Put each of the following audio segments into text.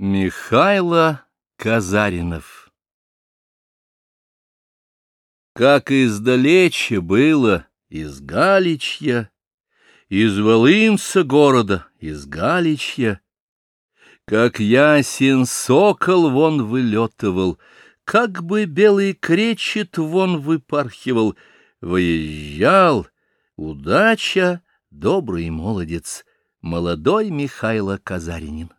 Михайло Казаринов Как издалече было из Галичья, Из Волынца города, из Галичья, Как ясен сокол вон вылетывал, Как бы белый кречет вон выпархивал, Выезжал, удача, добрый молодец, Молодой Михайло Казаринин.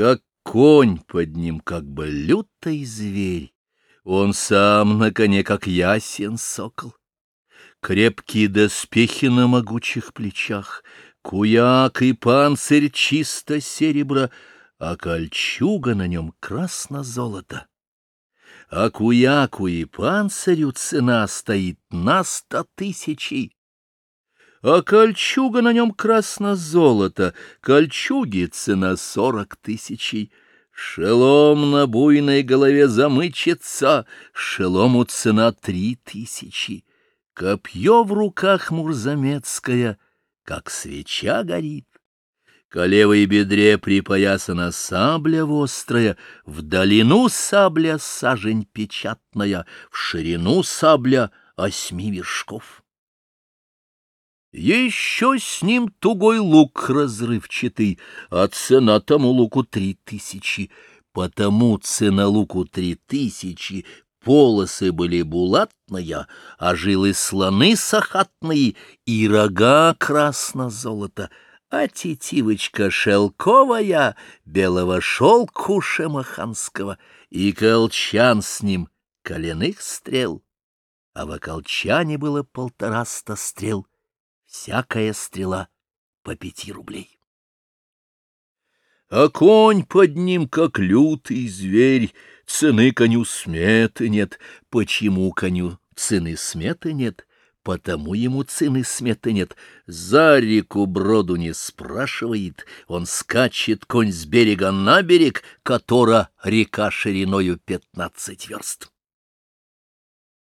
Как конь под ним, как бы лютый зверь, Он сам на коне, как ясен сокол. Крепкие доспехи на могучих плечах, Куяк и панцирь чисто серебра, А кольчуга на нем красно-золото. А куяку и панцирю цена стоит на сто тысячей, а кольчуга на нем красно-золото, кольчуги цена сорок тысячей. Шелом на буйной голове замычится, шелому цена три тысячи. Копье в руках мурзамецкое, как свеча горит. К левой бедре припоясана сабля вострая, В долину сабля сажень печатная, В ширину сабля осьми вершков. Еще с ним тугой лук разрывчатый, а цена тому луку три тысячи. Потому цена луку три тысячи, полосы были булатные, а жилы слоны сахатные и рога красно-золото, а тетивочка шелковая, белого шелку шемаханского, и колчан с ним коленных стрел, а в околчане было полтораста стрел всякая стрела по пяти рублей. А конь под ним, как лютый зверь, цены коню сметы нет. Почему коню цены сметы нет? Потому ему цены сметы нет. За реку броду не спрашивает, он скачет конь с берега на берег, которая река шириною пятнадцать верст.